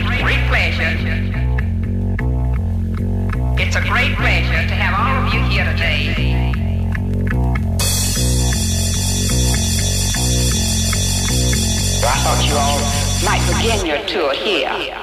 great, great pleasure. It's a great pleasure to have all of you here today. I thought you all might begin your tour here.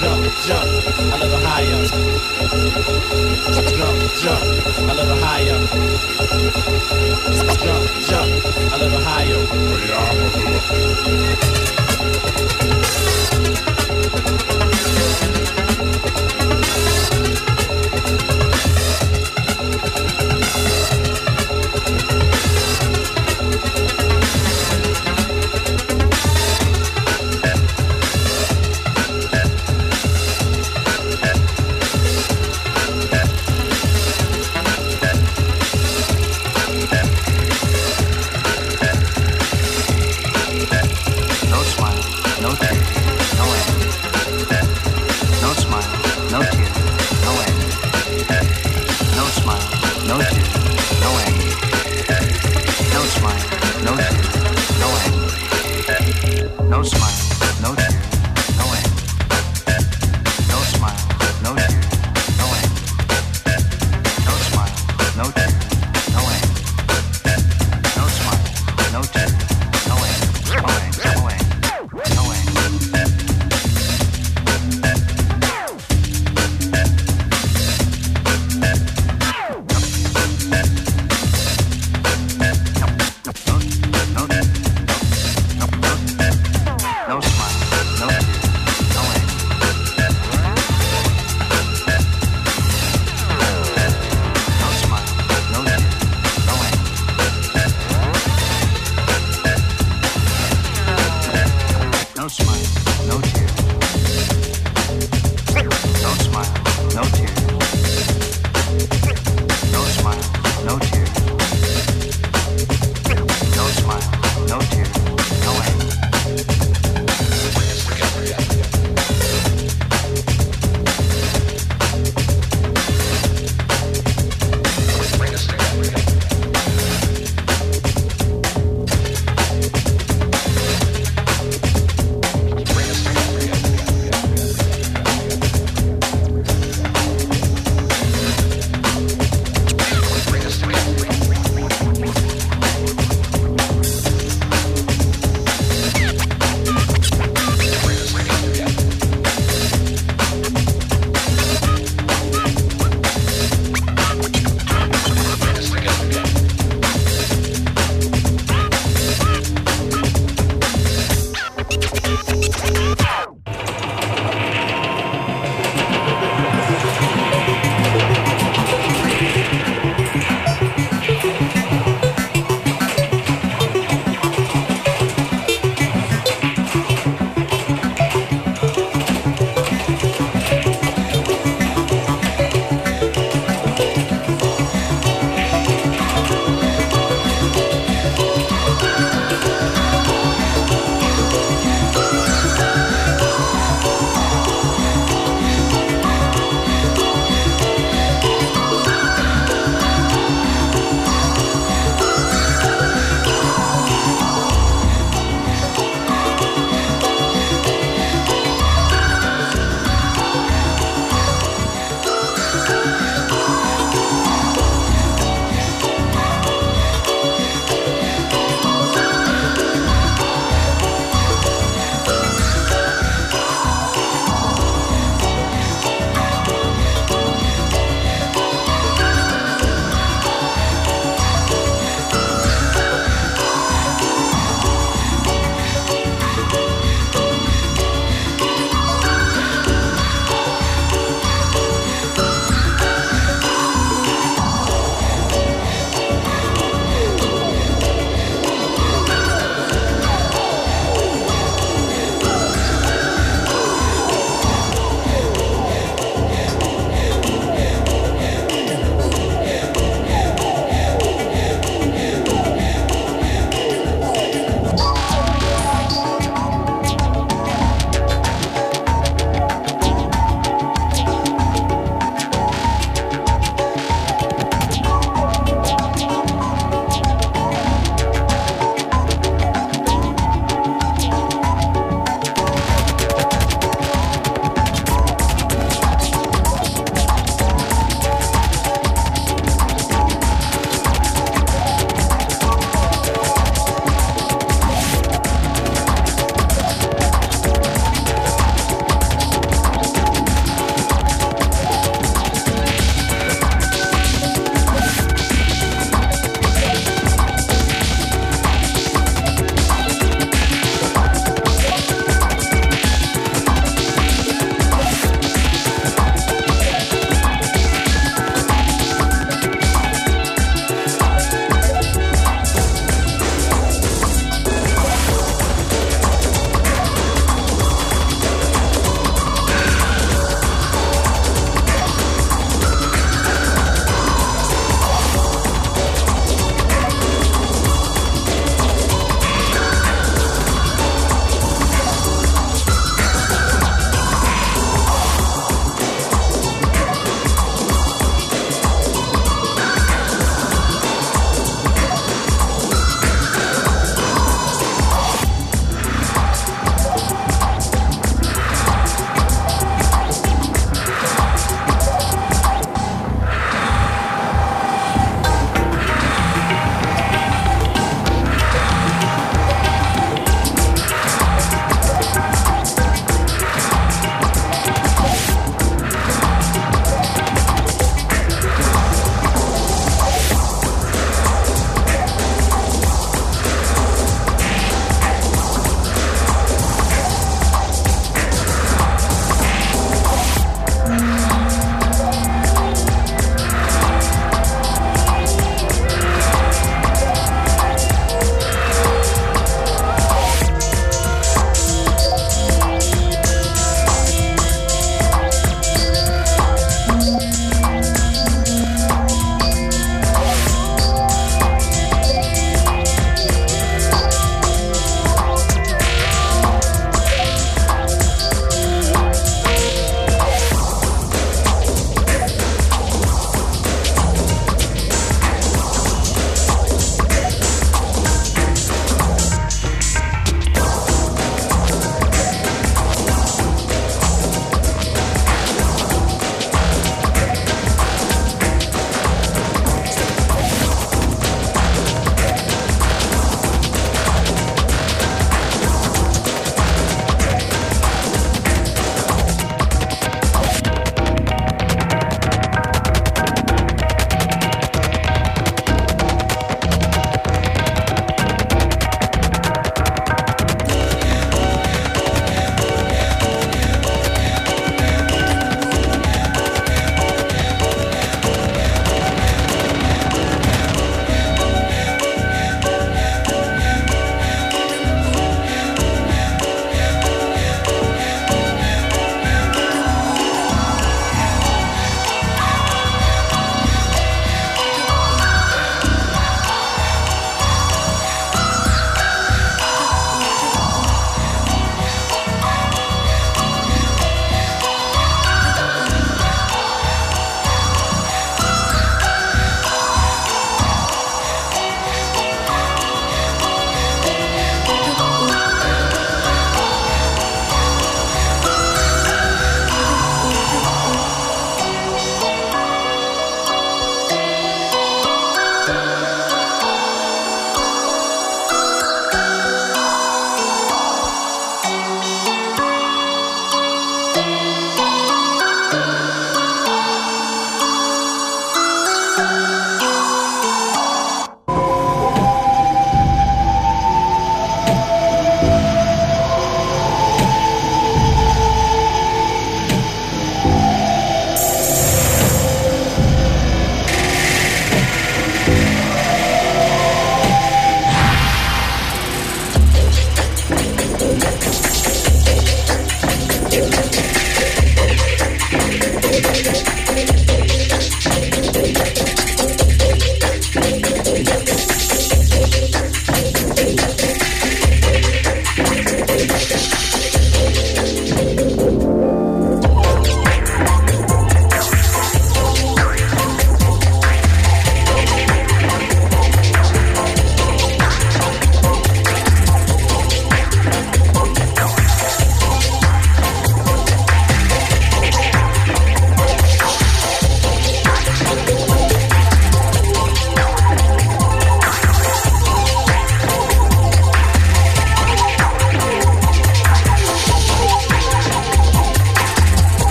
Jump, jump, a little higher. Jump, jump, a little higher. Jump, jump, a little higher.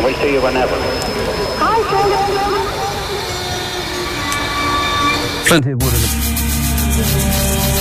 And we'll see you whenever. Hi, Plenty of wood in it.